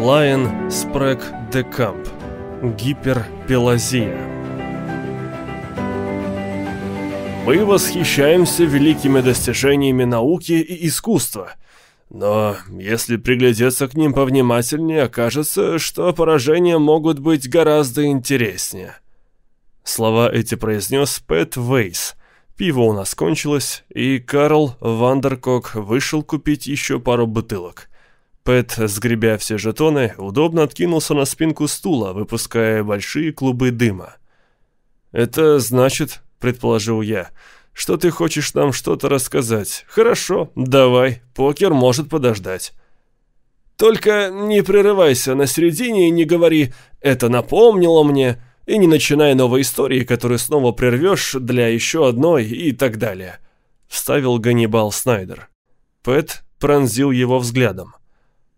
Лайон Спрэг де Камп. Гиперпелазия. Мы восхищаемся великими достижениями науки и искусства. Но если приглядеться к ним повнимательнее, окажется, что поражения могут быть гораздо интереснее. Слова эти произнес Пэт Вейс. Пиво у нас кончилось, и Карл Вандеркок вышел купить еще пару бутылок. Пэт, сгребя все жетоны, удобно откинулся на спинку стула, выпуская большие клубы дыма. «Это значит, — предположил я, — что ты хочешь нам что-то рассказать. Хорошо, давай, покер может подождать». «Только не прерывайся на середине и не говори «это напомнило мне», и не начинай новой истории, которую снова прервешь для еще одной и так далее», — вставил Ганнибал Снайдер. Пэт пронзил его взглядом.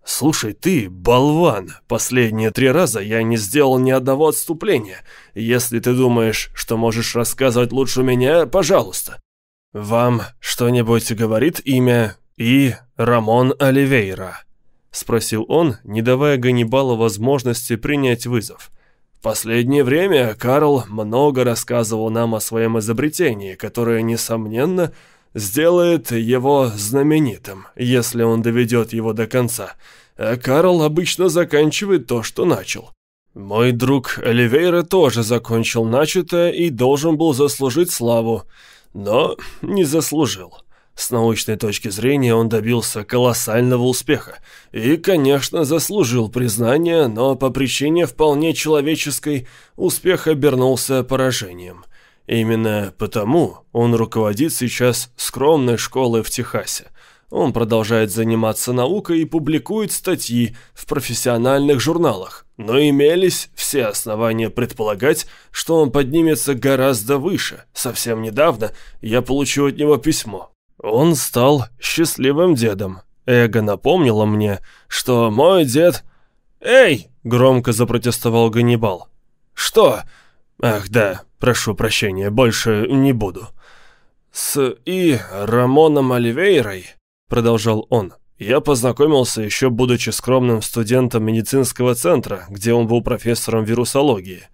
«Слушай, ты, болван, последние три раза я не сделал ни одного отступления. Если ты думаешь, что можешь рассказывать лучше меня, пожалуйста». «Вам что-нибудь говорит имя И. Рамон Оливейра?» — спросил он, не давая Ганнибалу возможности принять вызов. Последнее время Карл много рассказывал нам о своем изобретении, которое, несомненно, сделает его знаменитым, если он доведет его до конца. А Карл обычно заканчивает то, что начал. Мой друг Оливейра тоже закончил начатое и должен был заслужить славу, но не заслужил. С научной точки зрения он добился колоссального успеха и, конечно, заслужил признания, но по причине вполне человеческой успех обернулся поражением – Именно потому он руководит сейчас скромной школой в Техасе. Он продолжает заниматься наукой и публикует статьи в профессиональных журналах, но имелись все основания предполагать, что он поднимется гораздо выше. Совсем недавно я получил от него письмо. Он стал счастливым дедом. Эго напомнило мне, что мой дед... «Эй!» — громко запротестовал Ганнибал. «Что?» «Ах да, прошу прощения, больше не буду». «С И. Рамоном Оливейрой», — продолжал он, — «я познакомился еще будучи скромным студентом медицинского центра, где он был профессором вирусологии.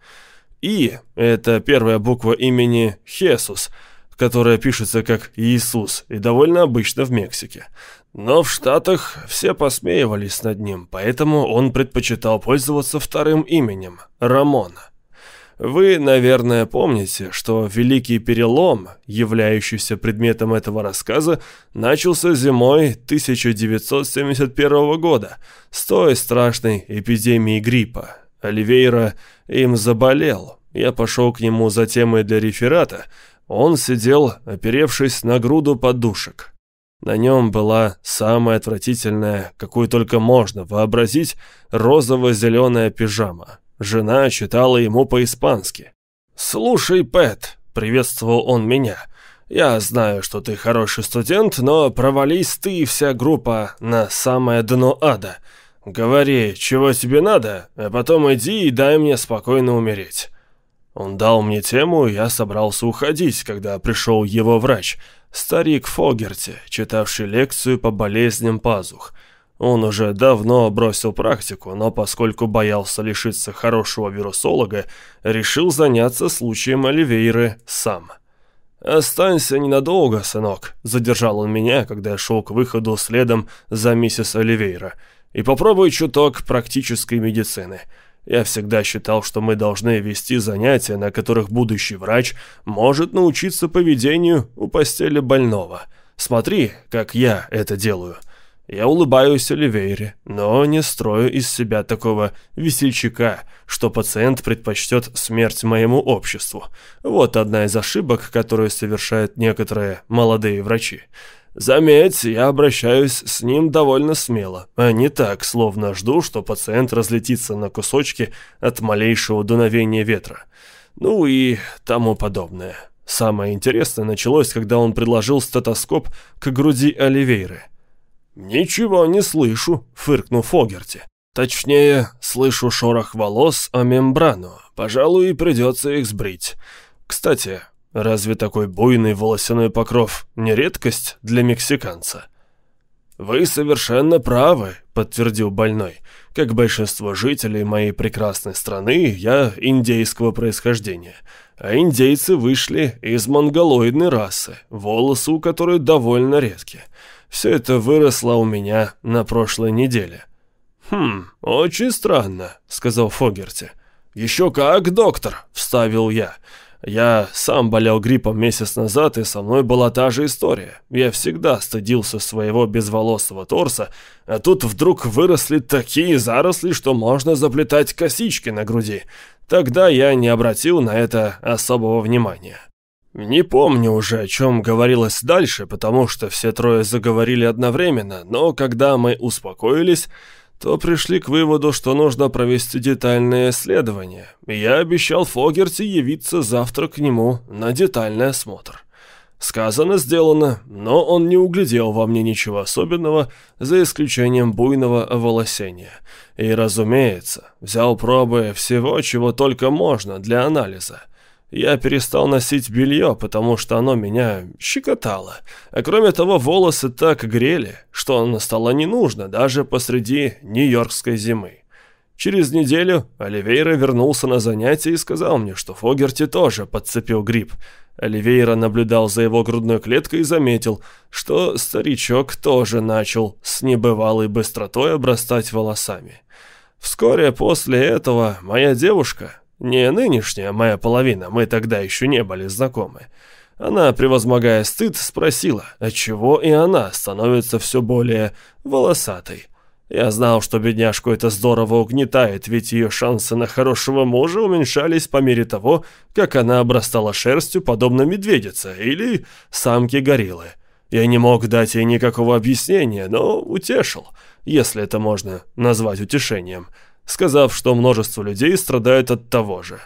И — это первая буква имени Хесус, которая пишется как Иисус и довольно обычно в Мексике. Но в Штатах все посмеивались над ним, поэтому он предпочитал пользоваться вторым именем — Рамона. Вы, наверное, помните, что Великий Перелом, являющийся предметом этого рассказа, начался зимой 1971 года с той страшной эпидемией гриппа. Оливейра им заболел. Я пошел к нему за темой для реферата. Он сидел, оперевшись на груду подушек. На нем была самая отвратительная, какую только можно вообразить, розово-зеленая пижама. Жена читала ему по-испански. «Слушай, Пэт», — приветствовал он меня, — «я знаю, что ты хороший студент, но провались ты и вся группа на самое дно ада. Говори, чего тебе надо, а потом иди и дай мне спокойно умереть». Он дал мне тему, и я собрался уходить, когда пришел его врач, старик Фогерти, читавший лекцию по болезням пазух — он уже давно бросил практику, но поскольку боялся лишиться хорошего вирусолога, решил заняться случаем Оливейры сам. «Останься ненадолго, сынок», — задержал он меня, когда я шел к выходу следом за миссис Оливейра, «и попробуй чуток практической медицины». Я всегда считал, что мы должны вести занятия, на которых будущий врач может научиться поведению у постели больного. Смотри, как я это делаю. Я улыбаюсь Оливейре, но не строю из себя такого весельчака, что пациент предпочтет смерть моему обществу. Вот одна из ошибок, которую совершают некоторые молодые врачи. Заметь, я обращаюсь с ним довольно смело, а не так, словно жду, что пациент разлетится на кусочки от малейшего дуновения ветра. Ну и тому подобное. Самое интересное началось, когда он предложил стетоскоп к груди Оливейры. «Ничего не слышу», — фыркнул Фогерти. «Точнее, слышу шорох волос о мембрану. Пожалуй, придется их сбрить. Кстати, разве такой буйный волосяной покров не редкость для мексиканца?» «Вы совершенно правы», — подтвердил больной. «Как большинство жителей моей прекрасной страны, я индейского происхождения. А индейцы вышли из монголоидной расы, волосы у которой довольно редкие. Все это выросло у меня на прошлой неделе». «Хм, очень странно», — сказал Фогерти. «Еще как, доктор», — вставил я. Я сам болел гриппом месяц назад, и со мной была та же история. Я всегда стыдился своего безволосого торса, а тут вдруг выросли такие заросли, что можно заплетать косички на груди. Тогда я не обратил на это особого внимания. Не помню уже, о чем говорилось дальше, потому что все трое заговорили одновременно, но когда мы успокоились то пришли к выводу, что нужно провести детальное исследование, я обещал Фогерти явиться завтра к нему на детальный осмотр. Сказано, сделано, но он не углядел во мне ничего особенного, за исключением буйного волосения. И, разумеется, взял пробы всего, чего только можно для анализа. Я перестал носить белье, потому что оно меня щекотало. А кроме того, волосы так грели, что оно стало не нужно даже посреди нью-йоркской зимы. Через неделю Оливейра вернулся на занятия и сказал мне, что Фогерти тоже подцепил грипп. Оливейра наблюдал за его грудной клеткой и заметил, что старичок тоже начал с небывалой быстротой обрастать волосами. Вскоре после этого моя девушка, не нынешняя моя половина, мы тогда еще не были знакомы. Она, превозмогая стыд, спросила, отчего и она становится все более волосатой. Я знал, что бедняжку это здорово угнетает, ведь ее шансы на хорошего мужа уменьшались по мере того, как она обрастала шерстью, подобно медведице или самке гориллы. Я не мог дать ей никакого объяснения, но утешил, если это можно назвать утешением – сказав, что множество людей страдают от того же.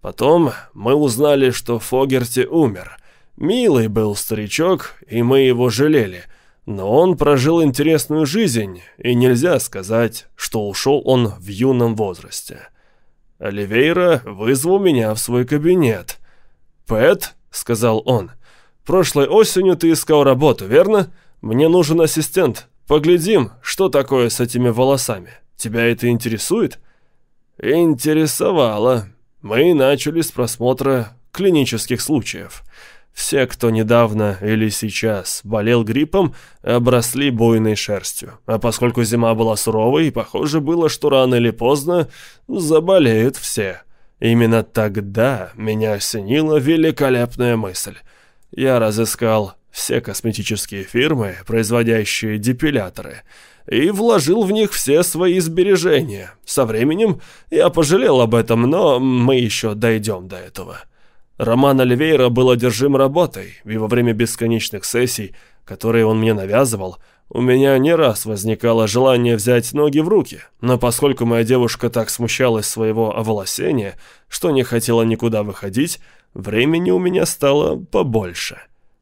Потом мы узнали, что Фогерти умер. Милый был старичок, и мы его жалели, но он прожил интересную жизнь, и нельзя сказать, что ушел он в юном возрасте. Оливейра вызвал меня в свой кабинет. «Пэт», — сказал он, — «прошлой осенью ты искал работу, верно? Мне нужен ассистент. Поглядим, что такое с этими волосами». Тебя это интересует?» «Интересовало. Мы начали с просмотра клинических случаев. Все, кто недавно или сейчас болел гриппом, обросли буйной шерстью. А поскольку зима была суровой, похоже было, что рано или поздно заболеют все. Именно тогда меня осенила великолепная мысль. Я разыскал все косметические фирмы, производящие депиляторы – и вложил в них все свои сбережения. Со временем я пожалел об этом, но мы еще дойдем до этого. Роман Оливейра был одержим работой, и во время бесконечных сессий, которые он мне навязывал, у меня не раз возникало желание взять ноги в руки, но поскольку моя девушка так смущалась своего оволосения, что не хотела никуда выходить, времени у меня стало побольше.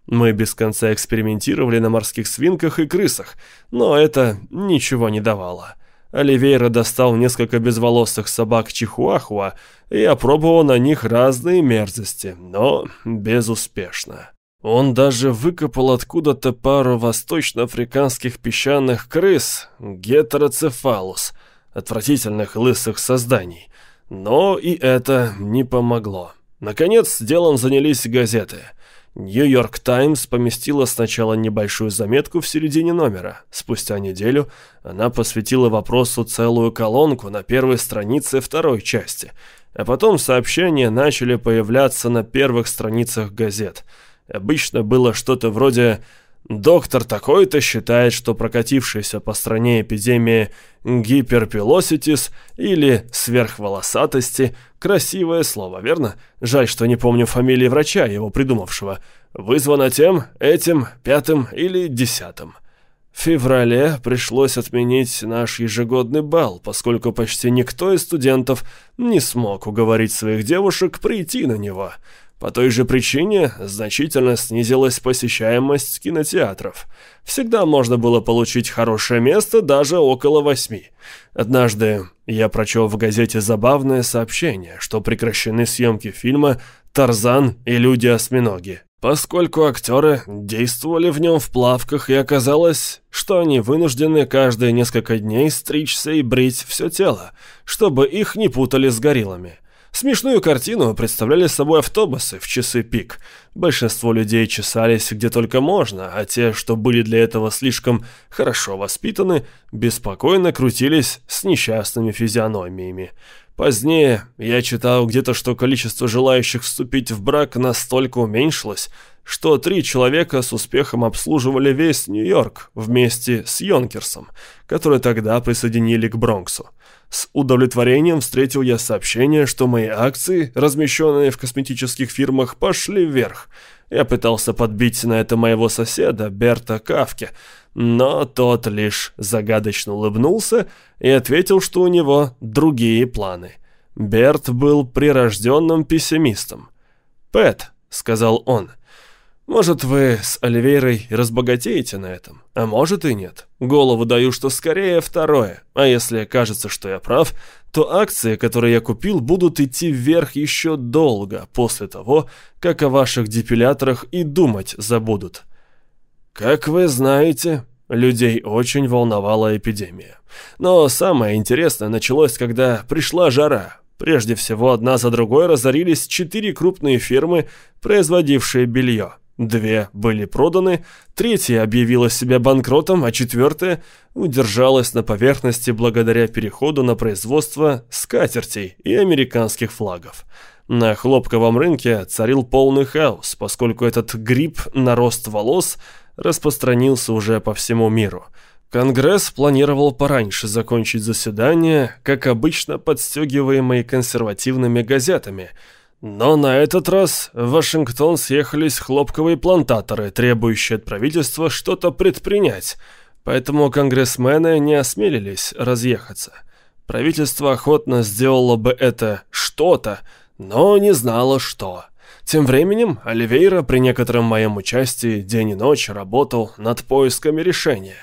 Мы без конца экспериментировали на морских свинках и крысах, но это ничего не давало. Оливейра достал несколько безволосых собак Чихуахуа и опробовал на них разные мерзости, но безуспешно. Он даже выкопал откуда-то пару восточноафриканских песчаных крыс, гетероцефалус, отвратительных лысых созданий. Но и это не помогло. Наконец, делом занялись газеты – Нью-Йорк Таймс поместила сначала небольшую заметку в середине номера. Спустя неделю она посвятила вопросу целую колонку на первой странице второй части. А потом сообщения начали появляться на первых страницах газет. Обычно было что-то вроде Доктор такой-то считает, что прокатившаяся по стране эпидемия гиперпилоситис или сверхволосатости – красивое слово, верно? Жаль, что не помню фамилии врача, его придумавшего. Вызвано тем, этим, пятым или десятым. В феврале пришлось отменить наш ежегодный бал, поскольку почти никто из студентов не смог уговорить своих девушек прийти на него – по той же причине значительно снизилась посещаемость кинотеатров. Всегда можно было получить хорошее место даже около восьми. Однажды я прочел в газете забавное сообщение, что прекращены съемки фильма «Тарзан и люди-осьминоги». поскольку актеры действовали в нем в плавках, и оказалось, что они вынуждены каждые несколько дней стричься и брить все тело, чтобы их не путали с гориллами. Смешную картину представляли собой автобусы в часы пик. Большинство людей чесались где только можно, а те, что были для этого слишком хорошо воспитаны, беспокойно крутились с несчастными физиономиями. Позднее я читал где-то, что количество желающих вступить в брак настолько уменьшилось, что три человека с успехом обслуживали весь Нью-Йорк вместе с Йонкерсом, который тогда присоединили к Бронксу. С удовлетворением встретил я сообщение, что мои акции, размещенные в косметических фирмах, пошли вверх. Я пытался подбить на это моего соседа, Берта Кавке, но тот лишь загадочно улыбнулся и ответил, что у него другие планы. Берт был прирожденным пессимистом. «Пэт», — сказал он, — «может, вы с Оливейрой разбогатеете на этом, а может и нет. Голову даю, что скорее второе, а если кажется, что я прав, то акции, которые я купил, будут идти вверх еще долго после того, как о ваших депиляторах и думать забудут». Как вы знаете, людей очень волновала эпидемия. Но самое интересное началось, когда пришла жара. Прежде всего, одна за другой разорились четыре крупные фирмы, производившие белье. Две были проданы, третья объявила себя банкротом, а четвертая удержалась на поверхности благодаря переходу на производство скатертей и американских флагов. На хлопковом рынке царил полный хаос, поскольку этот гриб на рост волос – распространился уже по всему миру. Конгресс планировал пораньше закончить заседание, как обычно подстегиваемые консервативными газетами, но на этот раз в Вашингтон съехались хлопковые плантаторы, требующие от правительства что-то предпринять, поэтому конгрессмены не осмелились разъехаться. Правительство охотно сделало бы это «что-то», но не знало что. Тем временем Оливейра при некотором моем участии день и ночь работал над поисками решения.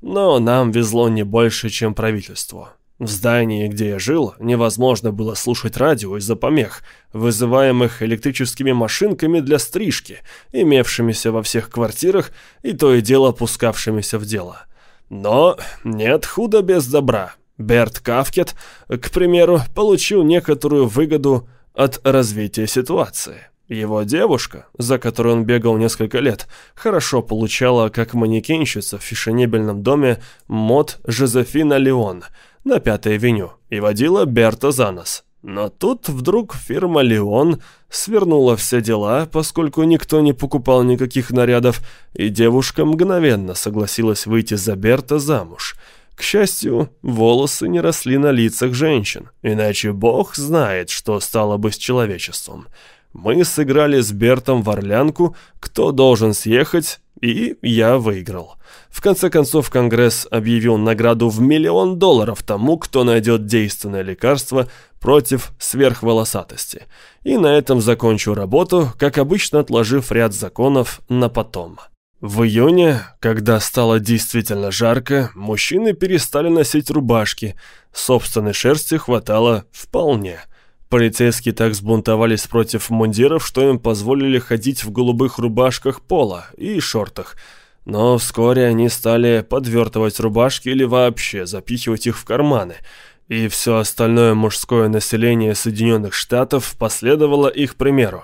Но нам везло не больше, чем правительству. В здании, где я жил, невозможно было слушать радио из-за помех, вызываемых электрическими машинками для стрижки, имевшимися во всех квартирах и то и дело пускавшимися в дело. Но нет худа без добра. Берт Кавкет, к примеру, получил некоторую выгоду от развития ситуации. Его девушка, за которой он бегал несколько лет, хорошо получала как манекенщица в фешенебельном доме мод Жозефина Леон на Пятой авеню и водила Берта за нос. Но тут вдруг фирма «Леон» свернула все дела, поскольку никто не покупал никаких нарядов, и девушка мгновенно согласилась выйти за Берта замуж. К счастью, волосы не росли на лицах женщин, иначе бог знает, что стало бы с человечеством. Мы сыграли с Бертом в орлянку, кто должен съехать, и я выиграл. В конце концов, Конгресс объявил награду в миллион долларов тому, кто найдет действенное лекарство против сверхволосатости. И на этом закончу работу, как обычно отложив ряд законов на потом. В июне, когда стало действительно жарко, мужчины перестали носить рубашки. Собственной шерсти хватало вполне – Полицейские так взбунтовались против мундиров, что им позволили ходить в голубых рубашках пола и шортах. Но вскоре они стали подвертывать рубашки или вообще запихивать их в карманы. И все остальное мужское население Соединенных Штатов последовало их примеру.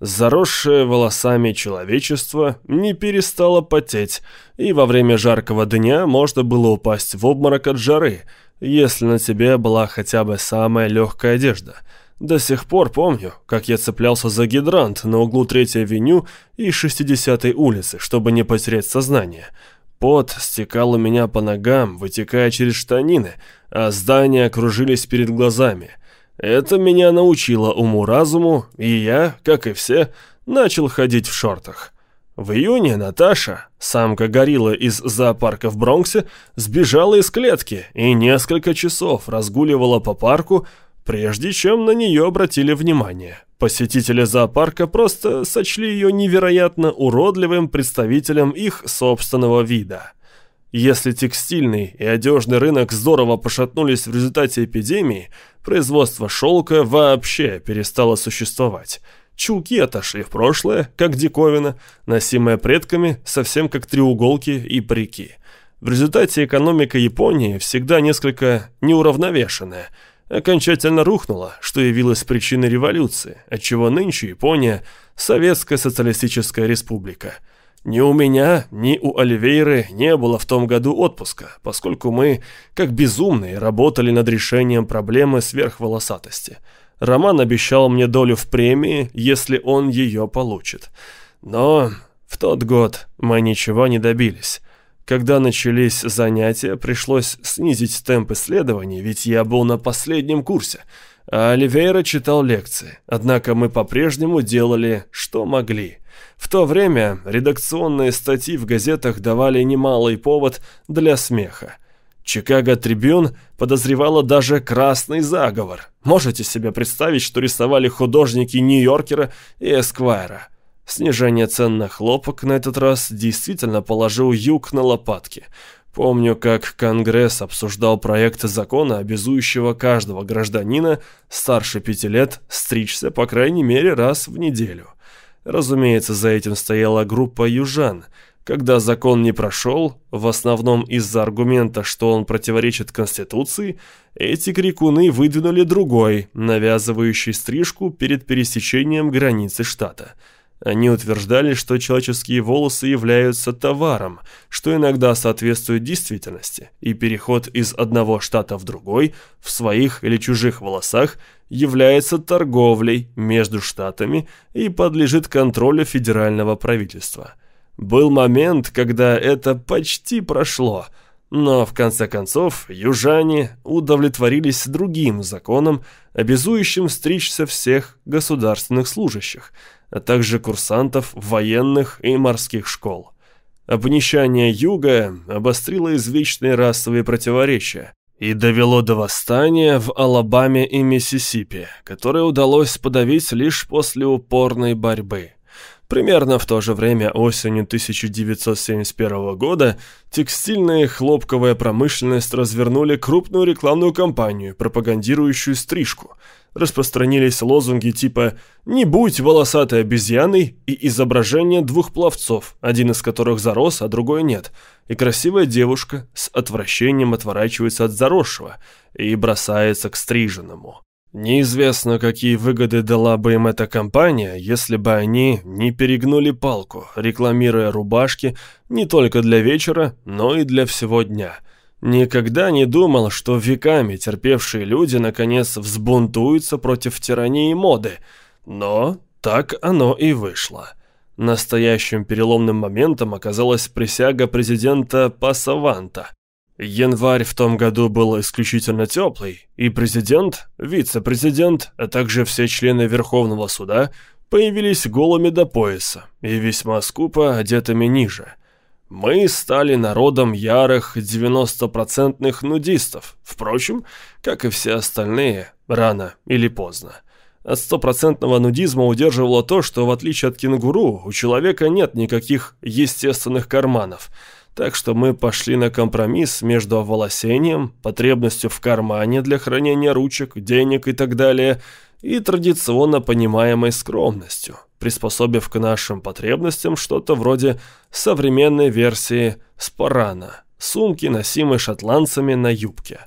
Заросшее волосами человечество не перестало потеть, и во время жаркого дня можно было упасть в обморок от жары, если на тебе была хотя бы самая легкая одежда – до сих пор помню, как я цеплялся за гидрант на углу 3-й авеню и 60-й улицы, чтобы не потерять сознание. Пот стекал у меня по ногам, вытекая через штанины, а здания кружились перед глазами. Это меня научило уму-разуму, и я, как и все, начал ходить в шортах. В июне Наташа, самка горилла из зоопарка в Бронксе, сбежала из клетки и несколько часов разгуливала по парку, прежде чем на нее обратили внимание. Посетители зоопарка просто сочли ее невероятно уродливым представителем их собственного вида. Если текстильный и одежный рынок здорово пошатнулись в результате эпидемии, производство шелка вообще перестало существовать. Чулки отошли в прошлое, как диковина, носимая предками, совсем как треуголки и парики. В результате экономика Японии всегда несколько неуравновешенная, окончательно рухнула, что явилось причиной революции, отчего нынче Япония – Советская Социалистическая Республика. Ни у меня, ни у Оливейры не было в том году отпуска, поскольку мы, как безумные, работали над решением проблемы сверхволосатости. Роман обещал мне долю в премии, если он ее получит. Но в тот год мы ничего не добились. Когда начались занятия, пришлось снизить темп исследований, ведь я был на последнем курсе, а Оливейра читал лекции. Однако мы по-прежнему делали, что могли. В то время редакционные статьи в газетах давали немалый повод для смеха. Чикаго Трибюн подозревала даже красный заговор. Можете себе представить, что рисовали художники Нью-Йоркера и Эсквайра? Снижение цен на хлопок на этот раз действительно положил юг на лопатки. Помню, как Конгресс обсуждал проект закона, обязующего каждого гражданина старше пяти лет стричься по крайней мере раз в неделю. Разумеется, за этим стояла группа южан. Когда закон не прошел, в основном из-за аргумента, что он противоречит Конституции, эти крикуны выдвинули другой, навязывающий стрижку перед пересечением границы штата – они утверждали, что человеческие волосы являются товаром, что иногда соответствует действительности, и переход из одного штата в другой в своих или чужих волосах является торговлей между штатами и подлежит контролю федерального правительства. Был момент, когда это почти прошло, но в конце концов южане удовлетворились другим законом, обязующим стричься всех государственных служащих – а также курсантов военных и морских школ. Обнищание Юга обострило извечные расовые противоречия и довело до восстания в Алабаме и Миссисипи, которое удалось подавить лишь после упорной борьбы. Примерно в то же время осенью 1971 года текстильная и хлопковая промышленность развернули крупную рекламную кампанию, пропагандирующую стрижку – распространились лозунги типа «Не будь волосатой обезьяной» и изображение двух пловцов, один из которых зарос, а другой нет, и красивая девушка с отвращением отворачивается от заросшего и бросается к стриженному. Неизвестно, какие выгоды дала бы им эта компания, если бы они не перегнули палку, рекламируя рубашки не только для вечера, но и для всего дня – Никогда не думал, что веками терпевшие люди наконец взбунтуются против тирании моды. Но так оно и вышло. Настоящим переломным моментом оказалась присяга президента Пасаванта. Январь в том году был исключительно теплый, и президент, вице-президент, а также все члены Верховного суда появились голыми до пояса и весьма скупо одетыми ниже – мы стали народом ярых 90-процентных нудистов. Впрочем, как и все остальные, рано или поздно. От стопроцентного нудизма удерживало то, что в отличие от кенгуру, у человека нет никаких естественных карманов. Так что мы пошли на компромисс между оволосением, потребностью в кармане для хранения ручек, денег и так далее, и традиционно понимаемой скромностью – приспособив к нашим потребностям что-то вроде современной версии спарана, сумки, носимой шотландцами на юбке.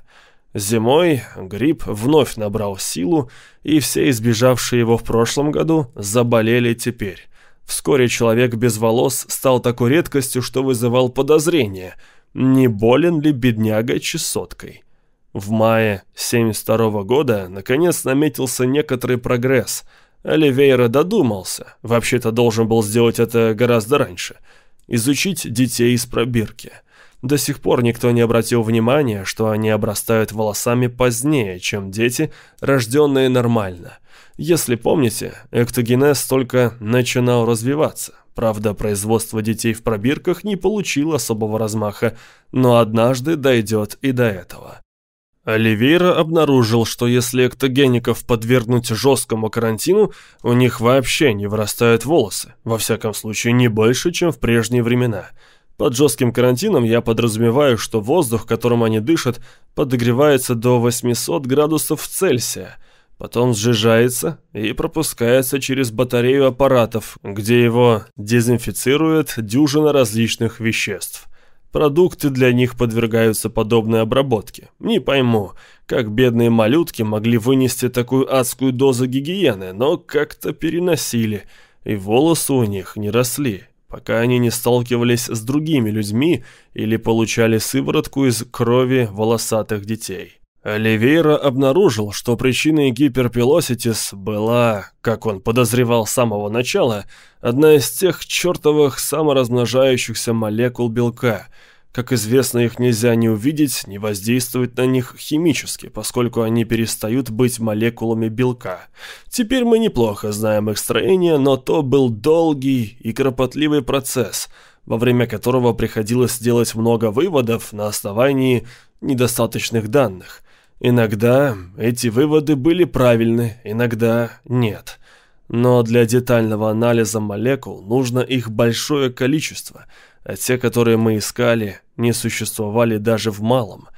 Зимой грипп вновь набрал силу, и все избежавшие его в прошлом году заболели теперь. Вскоре человек без волос стал такой редкостью, что вызывал подозрение, не болен ли бедняга чесоткой. В мае 72 года наконец наметился некоторый прогресс – Оливейра додумался, вообще-то должен был сделать это гораздо раньше, изучить детей из пробирки. До сих пор никто не обратил внимания, что они обрастают волосами позднее, чем дети, рожденные нормально. Если помните, эктогенез только начинал развиваться. Правда, производство детей в пробирках не получило особого размаха, но однажды дойдет и до этого. Оливейра обнаружил, что если эктогеников подвергнуть жесткому карантину, у них вообще не вырастают волосы, во всяком случае не больше, чем в прежние времена. Под жестким карантином я подразумеваю, что воздух, которым они дышат, подогревается до 800 градусов Цельсия. Потом сжижается и пропускается через батарею аппаратов, где его дезинфицирует дюжина различных веществ. Продукты для них подвергаются подобной обработке. Не пойму, как бедные малютки могли вынести такую адскую дозу гигиены, но как-то переносили, и волосы у них не росли, пока они не сталкивались с другими людьми или получали сыворотку из крови волосатых детей. Оливейра обнаружил, что причиной гиперпилоситис была, как он подозревал с самого начала, одна из тех чертовых саморазмножающихся молекул белка. Как известно, их нельзя ни увидеть, ни воздействовать на них химически, поскольку они перестают быть молекулами белка. Теперь мы неплохо знаем их строение, но то был долгий и кропотливый процесс, во время которого приходилось делать много выводов на основании недостаточных данных. Иногда эти выводы были правильны, иногда нет. Но для детального анализа молекул нужно их большое количество, а те, которые мы искали, не существовали даже в малом.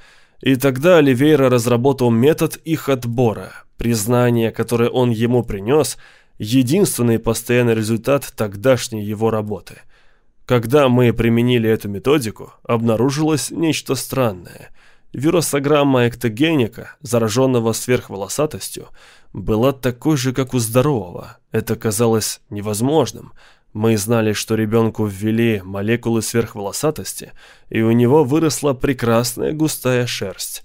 И тогда Оливейра разработал метод их отбора. Признание, которое он ему принес, единственный постоянный результат тогдашней его работы. Когда мы применили эту методику, обнаружилось нечто странное – Вирусограмма эктогеника, зараженного сверхволосатостью, была такой же, как у здорового. Это казалось невозможным. Мы знали, что ребенку ввели молекулы сверхволосатости, и у него выросла прекрасная густая шерсть.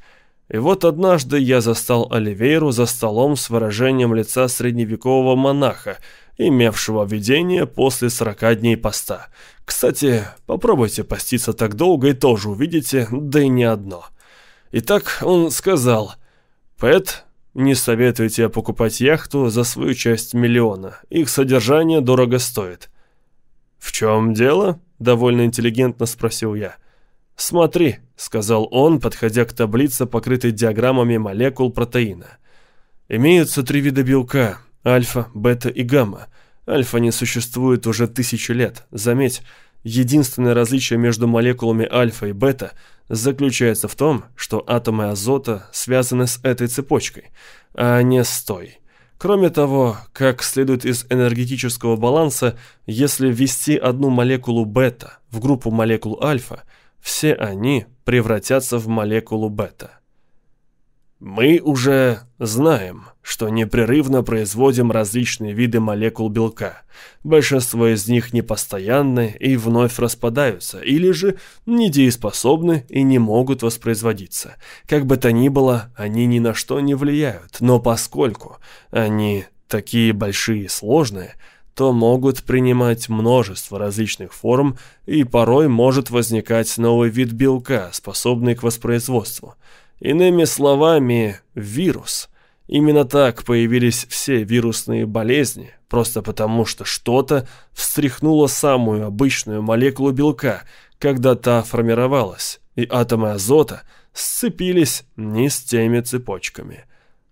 И вот однажды я застал Оливейру за столом с выражением лица средневекового монаха, имевшего видение после 40 дней поста. Кстати, попробуйте поститься так долго и тоже увидите, да и не одно. Итак, он сказал, «Пэт, не советую тебе покупать яхту за свою часть миллиона. Их содержание дорого стоит». «В чем дело?» – довольно интеллигентно спросил я. «Смотри», – сказал он, подходя к таблице, покрытой диаграммами молекул протеина. «Имеются три вида белка – альфа, бета и гамма. Альфа не существует уже тысячи лет. Заметь, единственное различие между молекулами альфа и бета – заключается в том, что атомы азота связаны с этой цепочкой, а не с той. Кроме того, как следует из энергетического баланса, если ввести одну молекулу бета в группу молекул альфа, все они превратятся в молекулу бета. Мы уже знаем, что непрерывно производим различные виды молекул белка. Большинство из них непостоянны и вновь распадаются, или же недееспособны и не могут воспроизводиться. Как бы то ни было, они ни на что не влияют, но поскольку они такие большие и сложные, то могут принимать множество различных форм, и порой может возникать новый вид белка, способный к воспроизводству – Иными словами, вирус. Именно так появились все вирусные болезни, просто потому что что-то встряхнуло самую обычную молекулу белка, когда та формировалась, и атомы азота сцепились не с теми цепочками.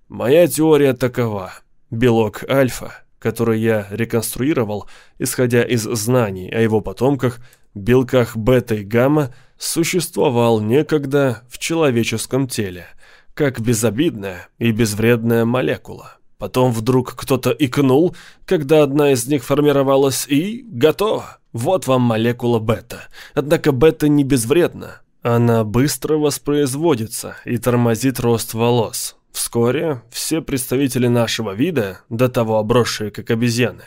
Моя теория такова. Белок альфа, который я реконструировал, исходя из знаний о его потомках, белках бета и гамма, существовал некогда в человеческом теле, как безобидная и безвредная молекула. Потом вдруг кто-то икнул, когда одна из них формировалась, и готово. Вот вам молекула бета. Однако бета не безвредна. Она быстро воспроизводится и тормозит рост волос. Вскоре все представители нашего вида, до того обросшие как обезьяны,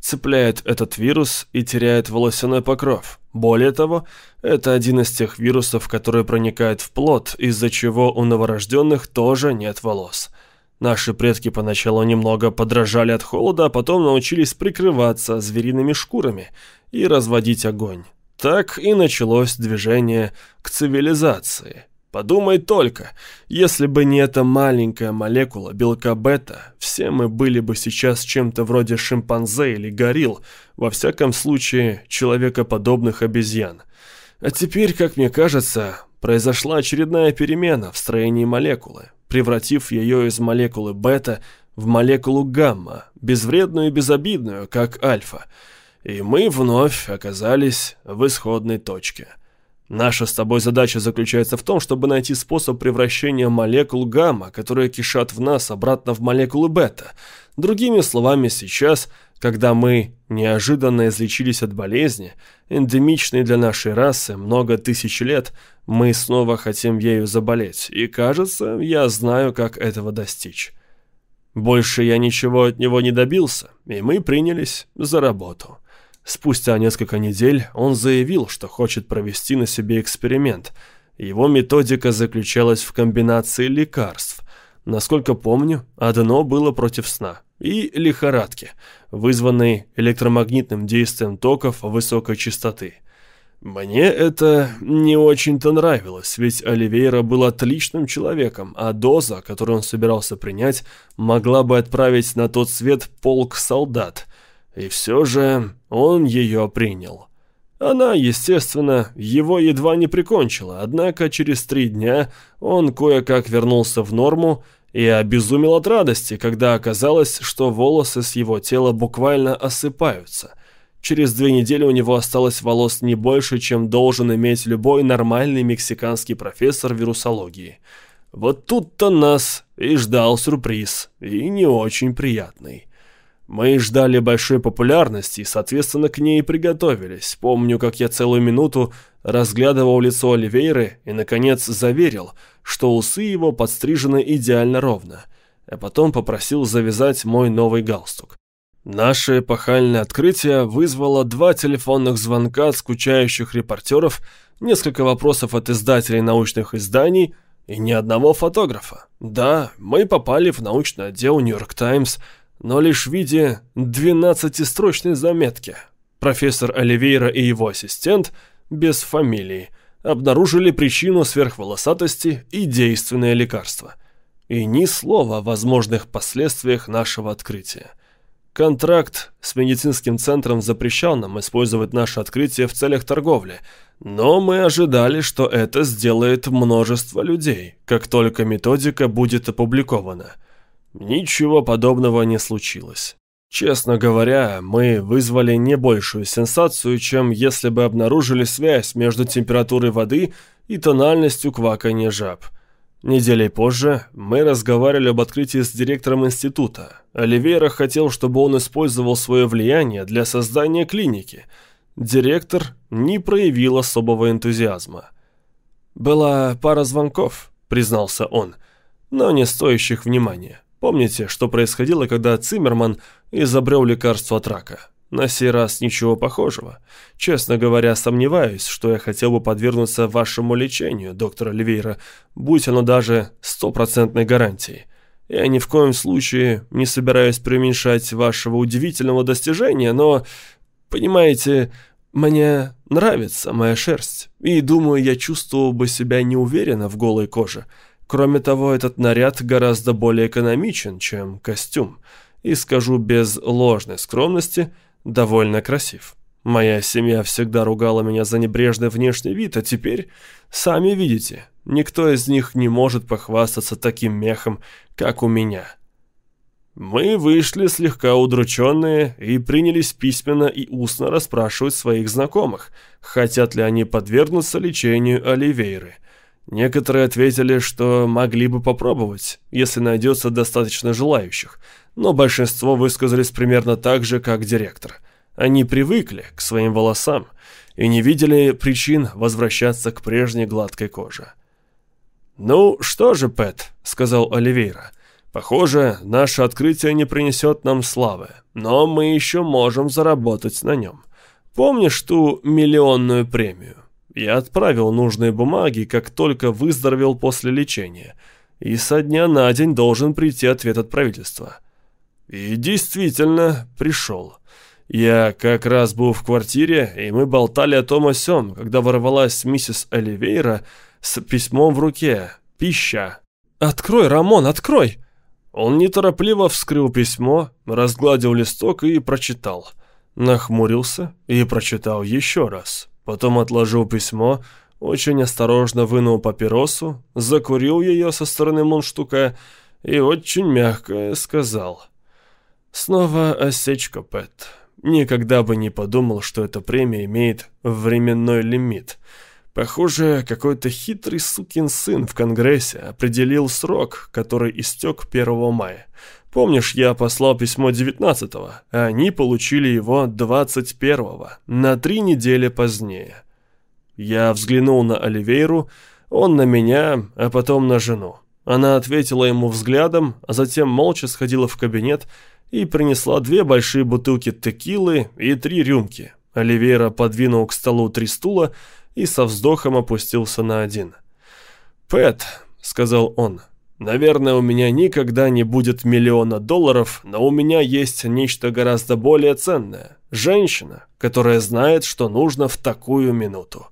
цепляет этот вирус и теряет волосяной покров. Более того, это один из тех вирусов, который проникает в плод, из-за чего у новорожденных тоже нет волос. Наши предки поначалу немного подражали от холода, а потом научились прикрываться звериными шкурами и разводить огонь. Так и началось движение к цивилизации. Подумай только, если бы не эта маленькая молекула белка бета, все мы были бы сейчас чем-то вроде шимпанзе или горилл, во всяком случае человекоподобных обезьян. А теперь, как мне кажется, произошла очередная перемена в строении молекулы, превратив ее из молекулы бета в молекулу гамма, безвредную и безобидную, как альфа. И мы вновь оказались в исходной точке. Наша с тобой задача заключается в том, чтобы найти способ превращения молекул гамма, которые кишат в нас, обратно в молекулы бета. Другими словами, сейчас, когда мы неожиданно излечились от болезни, эндемичной для нашей расы много тысяч лет, мы снова хотим ею заболеть, и кажется, я знаю, как этого достичь. Больше я ничего от него не добился, и мы принялись за работу. Спустя несколько недель он заявил, что хочет провести на себе эксперимент. Его методика заключалась в комбинации лекарств. Насколько помню, одно было против сна и лихорадки, вызванной электромагнитным действием токов высокой частоты. Мне это не очень-то нравилось, ведь Оливейра был отличным человеком, а доза, которую он собирался принять, могла бы отправить на тот свет полк солдат – и все же он ее принял. Она, естественно, его едва не прикончила, однако через три дня он кое-как вернулся в норму и обезумел от радости, когда оказалось, что волосы с его тела буквально осыпаются. Через две недели у него осталось волос не больше, чем должен иметь любой нормальный мексиканский профессор вирусологии. Вот тут-то нас и ждал сюрприз, и не очень приятный. Мы ждали большой популярности и, соответственно, к ней приготовились. Помню, как я целую минуту разглядывал лицо Оливейры и, наконец, заверил, что усы его подстрижены идеально ровно, а потом попросил завязать мой новый галстук. Наше эпохальное открытие вызвало два телефонных звонка от скучающих репортеров, несколько вопросов от издателей научных изданий и ни одного фотографа. Да, мы попали в научный отдел «Нью-Йорк Таймс», но лишь в виде двенадцатистрочной заметки. Профессор Оливейра и его ассистент, без фамилии, обнаружили причину сверхволосатости и действенное лекарство. И ни слова о возможных последствиях нашего открытия. Контракт с медицинским центром запрещал нам использовать наше открытие в целях торговли, но мы ожидали, что это сделает множество людей, как только методика будет опубликована – Ничего подобного не случилось. Честно говоря, мы вызвали не большую сенсацию, чем если бы обнаружили связь между температурой воды и тональностью кваканья жаб. Неделей позже мы разговаривали об открытии с директором института. Оливейра хотел, чтобы он использовал свое влияние для создания клиники. Директор не проявил особого энтузиазма. «Была пара звонков», — признался он, — «но не стоящих внимания». Помните, что происходило, когда Циммерман изобрел лекарство от рака? На сей раз ничего похожего. Честно говоря, сомневаюсь, что я хотел бы подвергнуться вашему лечению, доктор Оливейра, будь оно даже стопроцентной гарантией. Я ни в коем случае не собираюсь преуменьшать вашего удивительного достижения, но, понимаете, мне нравится моя шерсть, и думаю, я чувствовал бы себя неуверенно в голой коже. Кроме того, этот наряд гораздо более экономичен, чем костюм, и, скажу без ложной скромности, довольно красив. Моя семья всегда ругала меня за небрежный внешний вид, а теперь, сами видите, никто из них не может похвастаться таким мехом, как у меня. Мы вышли слегка удрученные и принялись письменно и устно расспрашивать своих знакомых, хотят ли они подвергнуться лечению Оливейры – Некоторые ответили, что могли бы попробовать, если найдется достаточно желающих, но большинство высказались примерно так же, как директор. Они привыкли к своим волосам и не видели причин возвращаться к прежней гладкой коже. «Ну что же, Пэт», — сказал Оливейра, — «похоже, наше открытие не принесет нам славы, но мы еще можем заработать на нем. Помнишь ту миллионную премию?» Я отправил нужные бумаги, как только выздоровел после лечения, и со дня на день должен прийти ответ от правительства. И действительно пришел. Я как раз был в квартире, и мы болтали о том о сём, когда ворвалась миссис Оливейра с письмом в руке. Пища. «Открой, Рамон, открой!» Он неторопливо вскрыл письмо, разгладил листок и прочитал. Нахмурился и прочитал еще раз. Потом отложил письмо, очень осторожно вынул папиросу, закурил ее со стороны мундштука и очень мягко сказал. «Снова осечка, Пэт. Никогда бы не подумал, что эта премия имеет временной лимит. Похоже, какой-то хитрый сукин сын в Конгрессе определил срок, который истек 1 мая. Помнишь, я послал письмо 19-го, а они получили его 21-го, на три недели позднее. Я взглянул на Оливейру, он на меня, а потом на жену. Она ответила ему взглядом, а затем молча сходила в кабинет и принесла две большие бутылки текилы и три рюмки. Оливейра подвинул к столу три стула и со вздохом опустился на один. «Пэт», — сказал он, — «наверное, у меня никогда не будет миллиона долларов, но у меня есть нечто гораздо более ценное. Женщина, которая знает, что нужно в такую минуту».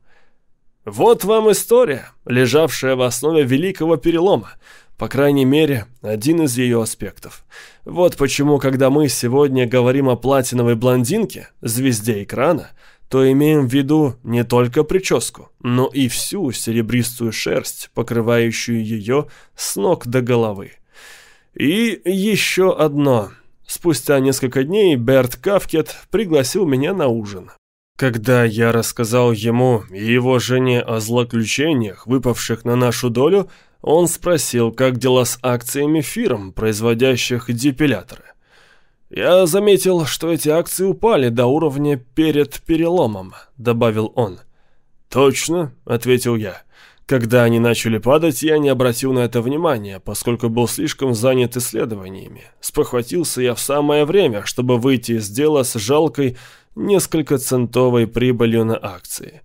Вот вам история, лежавшая в основе Великого Перелома. По крайней мере, один из ее аспектов. Вот почему, когда мы сегодня говорим о платиновой блондинке, звезде экрана, то имеем в виду не только прическу, но и всю серебристую шерсть, покрывающую ее с ног до головы. И еще одно. Спустя несколько дней Берт Кавкет пригласил меня на ужин. Когда я рассказал ему и его жене о злоключениях, выпавших на нашу долю, он спросил, как дела с акциями фирм, производящих депиляторы. «Я заметил, что эти акции упали до уровня перед переломом», — добавил он. «Точно», — ответил я. Когда они начали падать, я не обратил на это внимания, поскольку был слишком занят исследованиями. Спохватился я в самое время, чтобы выйти из дела с жалкой несколько центовой прибылью на акции.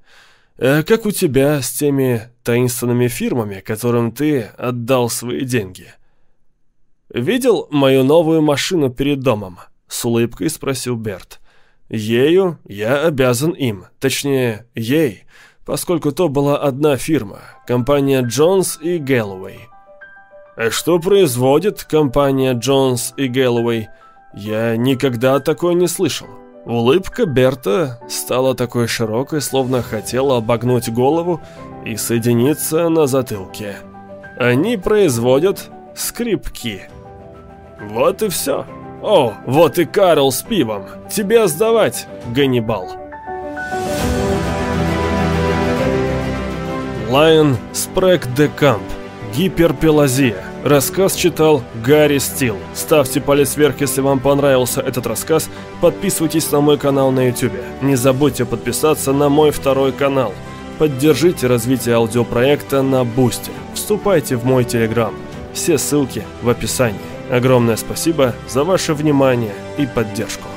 А как у тебя с теми таинственными фирмами, которым ты отдал свои деньги?» «Видел мою новую машину перед домом?» — с улыбкой спросил Берт. «Ею я обязан им, точнее, ей, поскольку то была одна фирма, компания Джонс и Гэллоуэй». «А что производит компания Джонс и Гэллоуэй? Я никогда такое не слышал». Улыбка Берта стала такой широкой, словно хотела обогнуть голову и соединиться на затылке. Они производят скрипки. Вот и все. О, вот и Карл с пивом. Тебе сдавать, Ганнибал. Лайон Спрэг де Камп. Гиперпелазия. Рассказ читал Гарри Стил. Ставьте палец вверх, если вам понравился этот рассказ. Подписывайтесь на мой канал на YouTube. Не забудьте подписаться на мой второй канал. Поддержите развитие аудиопроекта на Бусте. Вступайте в мой Телеграм. Все ссылки в описании. Огромное спасибо за ваше внимание и поддержку.